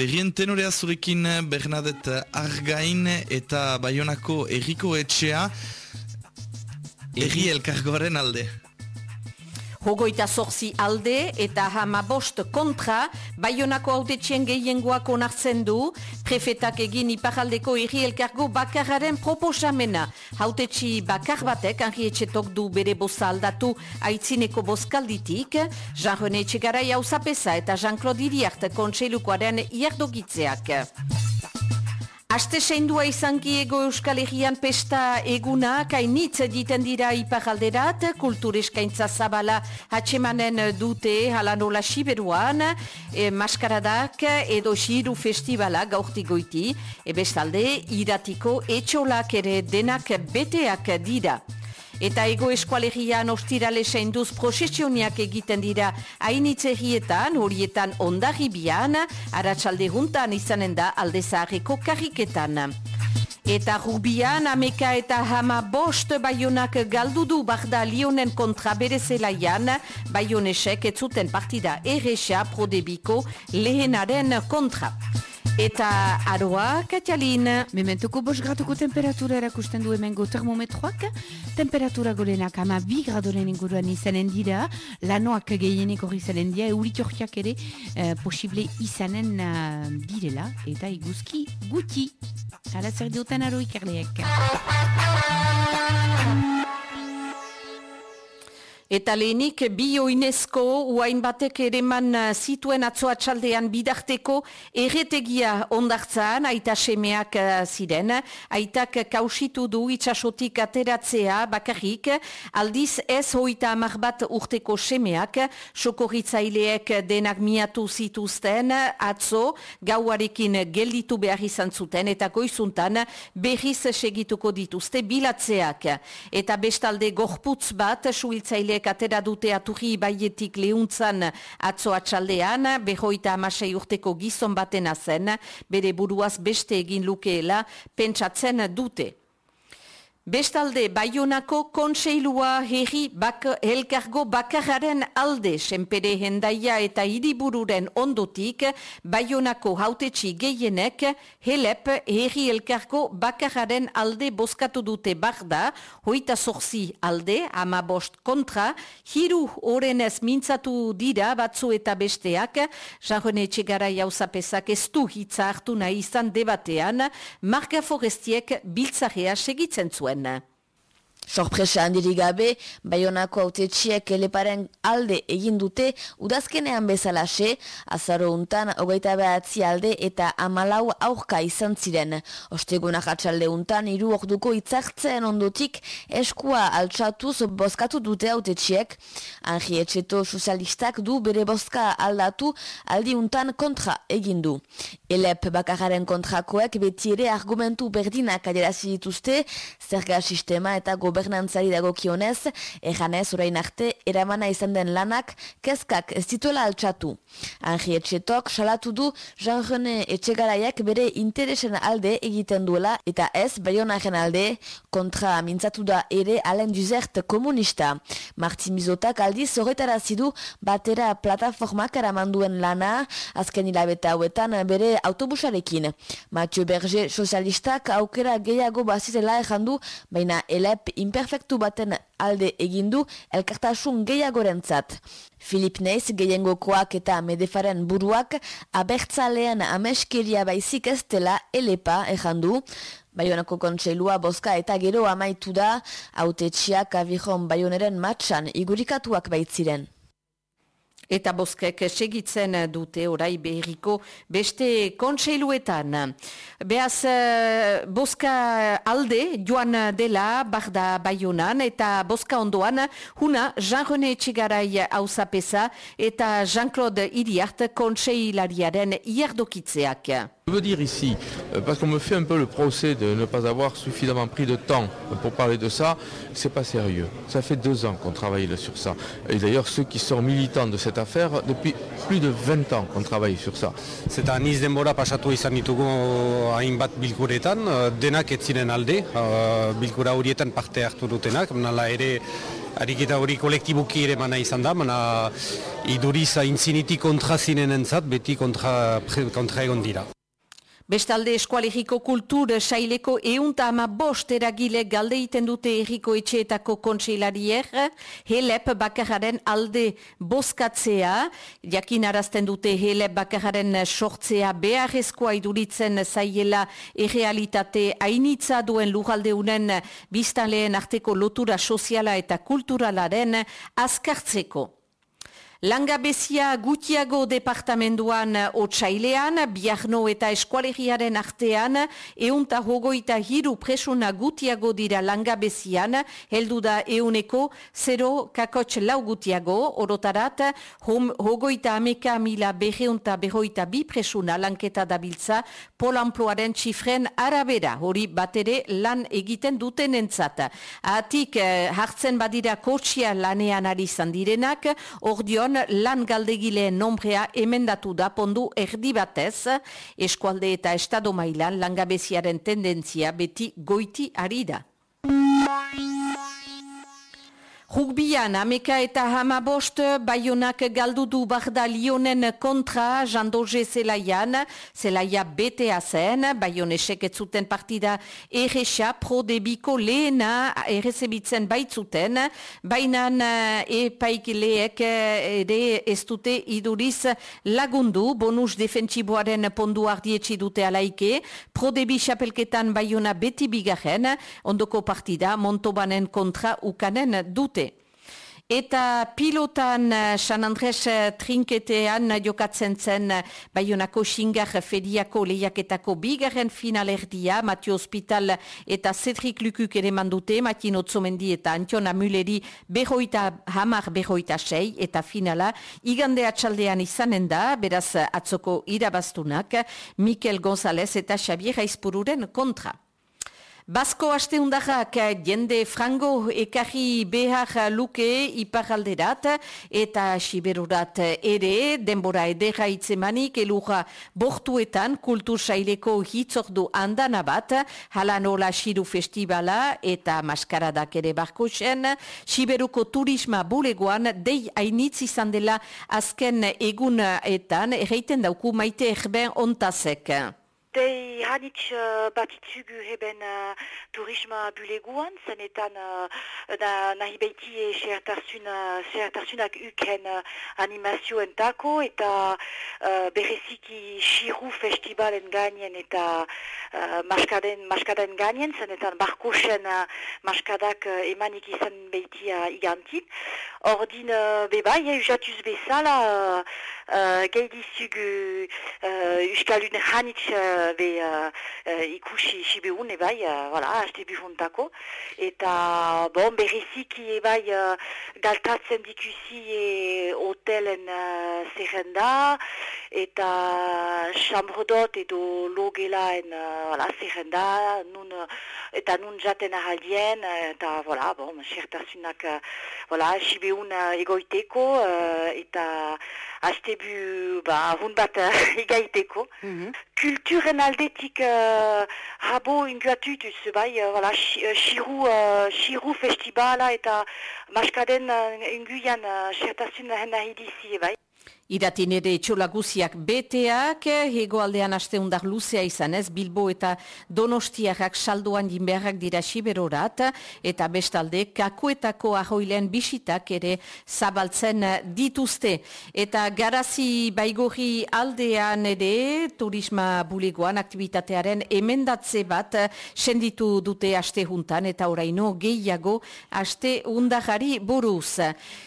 berrien tenorea zurekin Bernadette Argain eta Bayonako erriko etxea erri elkargoaren alde. Hogoita zorzi alde eta hama bost kontra, Bayonako autetxien gehiengoak onartzen du, prefetak egin iparaldeko erri elkargo bakararen proposamena. Hautetxi bakar batek, anri etxetok du bere boza aldatu aitzineko bozkalditik, Jean-René Txegarai hausapesa eta Jean-Claude Iriart kontseilukoaren iardogitzeak. Aste seindua izanki ego Euskal Herrian pesta eguna, kainitz diten dira iparalderat, kultur eskaintza zabala hatxemanen dute halanola siberuan, e, maskaradak edo xiru festivala gaurti goiti, ebestalde iratiko etxolak ere denak beteak dira. Eta ego eskualegian ostirale seinduz prosesioniak egiten dira hainitzerrietan, horietan ondarribian, aratsalde juntan izanen da aldezaharreko karriketan. Eta rubian, ameka eta hama bost baionak galdudu barda lionen kontra bere zelaian, baionesek etzuten partida erresa prodebiko lehenaren kontra. Eta aroa, Katialin. Mementuko bos gratuko temperatura erakusten du emengo termometroak. Temperatura gorenak ama bi gradoren inguruan izanen dira. Lanoak gehienik hori izanen dira. Eurik ere eh, posible izanen uh, direla. Eta iguzki guti. Hala zer duten aro ikarleek. Eta lehenik bioinezko uain batek ere man uh, zituen txaldean bidarteko erretegia ondartzaan aita semeak uh, ziren. Aitak kausitu du itxasotik ateratzea bakarrik aldiz ez hoita amar bat urteko semeak sokorritzaileek denak miatu zituzten atzo gauarekin gelditu behar izan zuten eta goizuntan berriz segituko dituzte bilatzeak. Eta bestalde gorputz bat suhiltzaileek atera dute aturri baietik lehuntzan atzo atxaldean, behoita amasei urteko gizon batena zen, bere buruaz beste egin lukeela, pentsatzen dute. Bestalde, Baionako konseilua herri bak, elkargo bakararen alde, senpere hendaia eta hiribururen ondotik, Baionako hautetxi gehienek, helep herri elkargo bakararen alde boskatu dute barda, hoita zorzi alde, ama bost kontra, hiru orenez mintzatu dira batzu eta besteak, jarrone txegara jauzapesak ez du hitza hartu nahi izan debatean, marka forestiek biltzarea segitzen zuen. and uh, Sorpresa handirik gabe, Bayonako autetxiek eleparen alde egin dute udazkenean bezalase, azaro untan hogeita behatzi alde eta amalau aurka izan ziren. Ostegunak atxalde untan, iru orduko itzartzen ondotik eskua altxatuz bozkatu dute autetxiek. Anri etxeto sozialistak du bere bozka aldatu aldi untan kontra egin du. Elep bakararen kontrakoek beti ere argumentu berdinak adierazi dituzte, zerga sistema eta gobernantzari dagokionez, ejanez orain arte eramana izan den lanak kezkak ez dituela altxatu. Anri etxetok salatu du Jean-René etxegaraiak bere interesen alde egiten duela eta ez baionaren alde kontra mintzatu da ere alen duzert komunista. Martin Mizotak aldiz horretarazi du batera plataformak eramanduen lana, azken hilabeta hauetan bere autobusarekin. Mathieu Berger sozialistak aukera gehiago bazitela ejandu, baina elep imperfektu baten alde egindu elkartasun gehiagorentzat. Filip Neiz gehiengokoak eta medefaren buruak abertzalean ameskeria baizik ez dela elepa ejandu. Baionako kontseilua boska eta gero amaitu da, haute txiak abijon baioneren matxan igurikatuak baitziren. Eta boskek segitzen dute orai beheriko beste kontseiluetan. Beaz, eh, boska alde joan dela barda baionan eta boska ondoan huna Jean-René Txigarai hausapesa eta Jean-Claude Iriart kontseilariaren iardokitzeak. Je veux dire ici, euh, parce qu'on me fait un peu le procès de ne pas avoir suffisamment pris de temps pour parler de ça, c'est pas sérieux. Ça fait deux ans qu'on travaille sur ça. Et d'ailleurs, ceux qui sont militants de cette affaire, depuis plus de 20 ans qu'on travaille sur ça. Zeta niz denbora pasatu izan ditugu hainbat bilkuretan, denak ez ziren alde, bilkura horietan parte hartu dutenak, nala ere ariketa hori kolektibuki ere mana izan da, mana iduriz intziniti kontra zinen entzat, beti kontra, kontra egon dira. Bestalde eskualegiko kultur saileko eunta ama bost eragile galdeiten dute erriko etxeetako kontseilarier, helep bakararen alde boskatzea, jakin arazten dute helep bakararen sortzea beharrezkoa iduritzen zaiela errealitate hainitza duen lugaldeunen biztanleen arteko lotura soziala eta kulturalaren azkartzeko. Langabezia gutiago departamenduan otsailean, biarno eta eskualegiaren artean, eunta hogoita hiru presuna gutiago dira langabezian, heldu da euneko 0 kakotx lau gutiago, orotarat, hom, hogoita ameka mila beheunta behoita bi presuna lanketa dabiltza, polamploaren txifren arabera, hori batere lan egiten duten entzat. Atik, eh, hartzen badira kotxia lanean ari zandirenak, ordion lan galdegileen nombrea emendatu da pondu erdi batez, eskualde eta estado mailan langabeziaren tendentzia beti goiti ari da. Rugbian, ameka eta hamabost, baionak galdu du barda lionen kontra jandoze zelaian, zelaia betea zen, baionesek ez zuten partida erresa pro debiko lehena errezebitzen baitzuten, bainan epaikileek ere ez dute iduriz lagundu, bonus defentsiboaren pondu ardietsi dute alaike, pro debi xapelketan baiona beti bigarren, ondoko partida Montobanen kontra ukanen dute. Eta pilotan eh, San Andres eh, trinketean jokatzen zen eh, Bayonako Xingar Fediako lehiaketako bigarren finalerdia, Matio Hospital eta Cedric Lukuk ere mandute, Matino Otzomendi eta Antiona Muleri behoita hamar behoita sei, eta finala igande atxaldean izanen da, beraz atzoko irabaztunak, Mikel González eta Xavier Aizpururen kontra. Basko asteundarrak jende frango ekarri behar luke iparalderat eta siberurat ere denbora edera itzemanik elura bortuetan kultur saileko hitzordu andana bat halanola shiru festivala eta maskaradak ere barkosen siberuko turisma bulegoan dei hainitz izan dela azken egunetan erreiten dauku maite erben ontazek. Dei hanitz uh, batitzugu heben uh, turisma buleguan, zenetan uh, na, nahi behiti e sehertarsunak uken uh, animazioen tako eta uh, bereziki Shiru Festivalen gainen eta uh, maskaden, maskaden gainen, zenetan barkosen uh, maskadak uh, emanik izan behiti uh, igantin. Ordin uh, bebai, e, usatuz bezala, uh, uh, geidizugu uh, uskalun hanitz uh, be uh, uh, ikusi sibeun ebai, uh, voilà, haste bifuntako. Eta, bon, berriziki ebai uh, galtatzen dikusi e hotelen uh, zerrenda, eta chambrodot edo logelaen uh, voilà, zerrenda, nun, eta nun jaten ahaldien, eta, voilà, bon, xertasunak, uh, voilà, sibeun uh, egoiteko, uh, eta hastebu, ba, hun bat uh, egaiteko. Mm -hmm. Kulturen aldetik uh, rabo inguatutuz, bai, uh, voilà, xiru, uh, uh festibala eta maskaden uh, inguian uh, xertasun nahi dizi, bai. Iratin ere txolaguziak beteak, hegoaldean aste undar luzea izan ez, Bilbo eta Donostiakak saldoan jinbeharrak dira siberorat, eta bestalde kakuetako ahoilean bisitak ere zabaltzen dituzte. Eta garazi baigorri aldean ere turisma bulegoan aktivitatearen emendatze bat senditu dute aste juntan, eta oraino gehiago aste undagari buruz.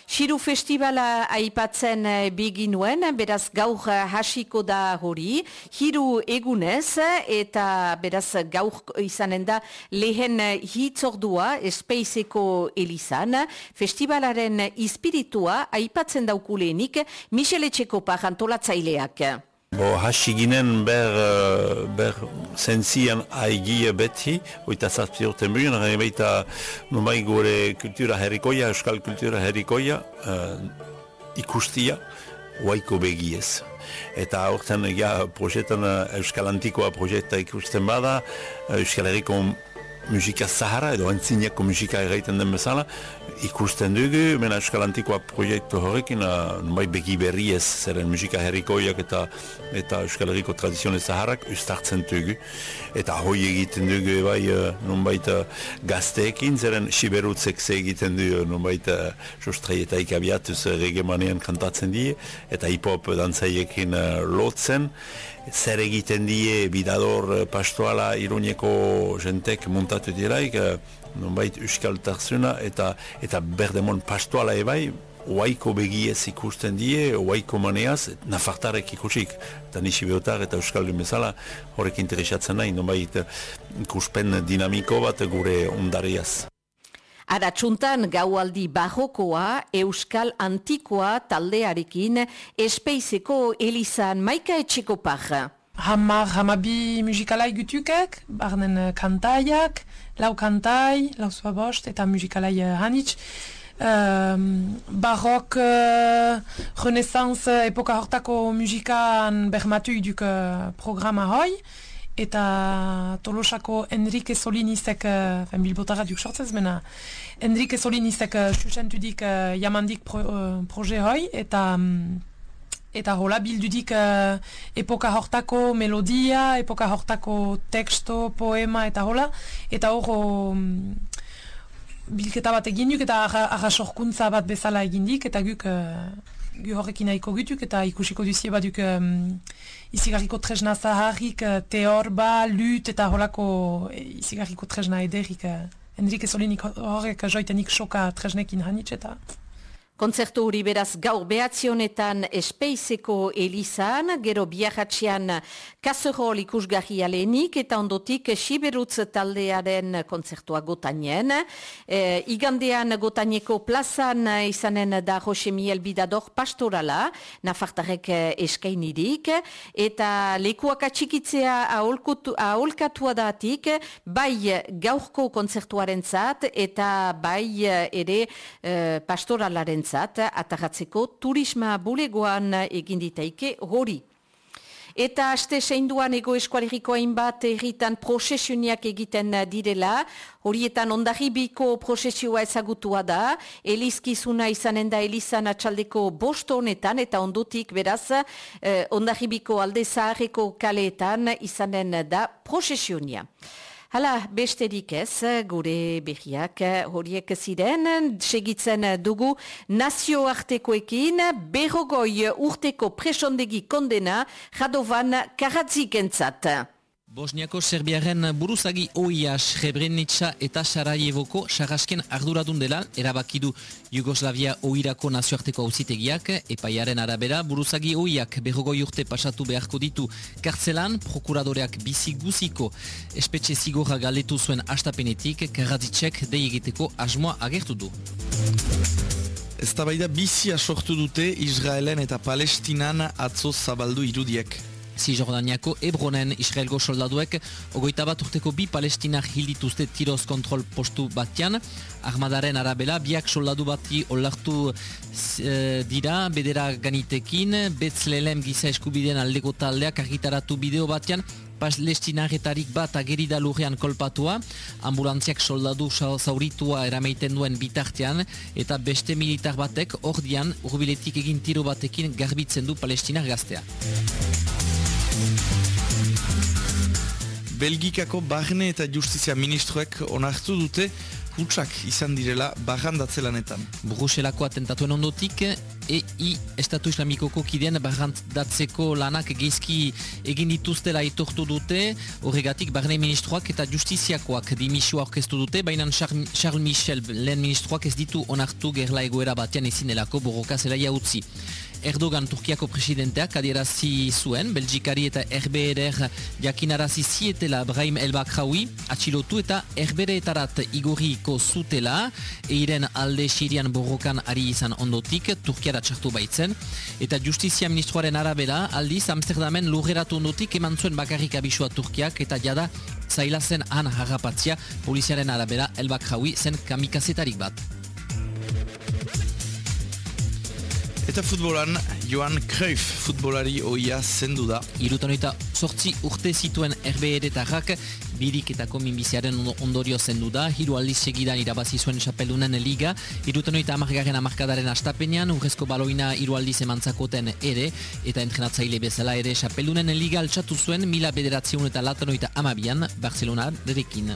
Xiru festivala aipatzen bigin nuen, beraz gaur hasiko da hori, hiru egunez, eta beraz gaur izanen da lehen hitzordua espeizeko elizan, festivalaren ispiritua aipatzen daukulenik Michele Txekopa jantolatzaileak. Bo, hasi ginen ber, ber zenzian aigia beti, oita zazpi orten bugin, gane baita numai gore kultura herrikoia, euskal kultura herrikoia, uh, ikustia, waiko begiez. Eta horretan ja, projetan Euskal Antikoa projekta ikusten bada, Euskal Herriko musika zahara edo antzineko musika egiten den bezala, ikusten dugu, mena Euskal Antikoa proiektu horrekin, bai begi berri ez, zeren musika herrikoiak eta eta Euskal Herriko tradizione zaharrak ustartzen dugu. Eta hoi egiten dugu, bai, nonbait gazteekin, zeren siberutzek ze egiten dugu, nonbait jostrei eta ikabiatuz regemanean kantatzen die, eta hip-hop dantzaiekin lotzen, zer egiten die bidador pastoala iruñeko jentek muntatu diraik, nonbait euskaltarzuna eta eta berdemon pastoala ebai, oaiko begiez ikusten die, oaiko maneaz, nafartarek ikusik, eta nisi behotar eta euskal bezala horrek interesatzen nahi, nonbait ikuspen dinamiko bat gure ondariaz. Aratsuntan gaualdi bajokoa, euskal antikoa taldearekin, espeizeko elizan maika etxeko paja. Hamar, hamabi musikalai gutukek, barnen kantaiak, lau kantai, lau zua bost, eta musikalai hanitz. Um, barok, uh, renaissance, epoka hortako musikan bermatu iduk uh, programa hoi. Eta tolosako Enrique Solinizek, uh, bilbotara duk sortzez, mena Enrique Solinizek susentudik uh, jamandik pro, uh, proje hoi. Eta... Um, eta hola bildudik uh, epoka hortako melodia, epoka hortako teksto, poema eta hola, eta hor um, bilketa bat egin duk eta arrasorkuntza bat bezala egin dik, eta guk uh, horrekin nahiko gutuk eta ikusiko duzie bat duk um, izigarriko tresna zaharrik, uh, teor ba, lut eta holako izigarriko tresna ederik. Uh, Enrique Solinik horrek joitenik soka tresnekin hanitz eta... Konzertu hori beraz gaur behatzionetan espeizeko elizan, gero biarratxean kaserol ikusgarri alenik eta ondotik siberutz taldearen konzertua gotanien. E, igandean gotaneko plazan izanen da Jose Miel Bidador pastorala, nafartarek eskainirik, eta lekuak atxikitzea aholkatua datik, bai gaurko konzertuaren zat, eta bai ere e, pastoralaren entzat, atagatzeko turisma bulegoan egin ditaike hori. Eta aste seinduan ego eskualeriko hainbat erritan prosesioniak egiten direla, horietan ondarribiko prosesioa ezagutua da, elizkizuna izanen da elizan atxaldeko bosto honetan, eta ondutik beraz eh, ondarribiko alde zaharreko kaleetan izanen da prosesionia. Hala, besterik ez, gure berriak horiek ziren, segitzen dugu nazioartekoekin, berrogoi urteko presondegi kondena, jadovan karatzik entzat. Bosniako Serbiaren buruzagi oia Srebrenica eta Sarajevoko sarrasken arduradun dela erabakidu Jugoslavia oirako nazioarteko auzitegiak epaiaren arabera buruzagi oiak berrogoi urte pasatu beharko ditu kartzelan prokuradoreak bizi guziko espetxe zigorra galetu zuen astapenetik karaditzek deigiteko asmoa agertu du. Ez da bizia sortu dute Israelen eta Palestinan atzo zabaldu irudiek. Zizordaniako Ebronen Israelgo soldaduek ogoita bat urteko bi palestinak hildituzte tiroz kontrol postu batian. Armadaren arabela biak soldadu bati olartu e, dira bedera ganitekin, betzlelem giza eskubideen aldeko taldeak argitaratu bideo batian, palestinaretarik bat agerida lurrean kolpatua, ambulantziak soldadu zauritua erameiten duen bitartean, eta beste militar batek ordian urbiletik egin tiro batekin garbitzen du palestinar gaztea. Belgikako barne eta justizia ministroek onartu dute hutsak izan direla barrandatzelanetan. Bruselako atentatuen ondotik, EI Estatu Islamikoko kideen barrandatzeko lanak geizki egin dituztela itortu dute, horregatik barne ministroak eta justiziakoak dimisua orkestu dute, baina Charles Michel lehen ministroak ez ditu onartu gerla egoera batean ezin delako borroka zelaia utzi. Erdogan Turkiako presidenteak adierazi zuen, Belgikari eta RBR jakinarazi zietela Brahim Elbakraoui, atxilotu eta RBR-etarat igoriko zutela, eiren alde Sirian borrokan ari izan ondotik, Turkiara txartu baitzen, eta justizia ministroaren arabera, aldiz Amsterdamen lurreratu ondotik eman zuen bakarrik abisua Turkiak, eta jada zaila zen han harrapatzia poliziaren arabera Elbakraoui zen kamikazetarik bat. Eta futbolan, Johan Cruyff futbolari oia zendu da. Irutanoita sortzi urte zituen erbeeretarrak birik eta kominbiziaren ondorio zendu da, hiru aldiz segidan irabazi zuen xapelunen liga, irutanoita amargarren amarkadaren astapenean, urrezko baloina hiru aldiz emantzakoten ere, eta entrenatzaile bezala ere xapelunen liga altxatu zuen mila bederatziun eta latanoita amabian, Barcelona derekin.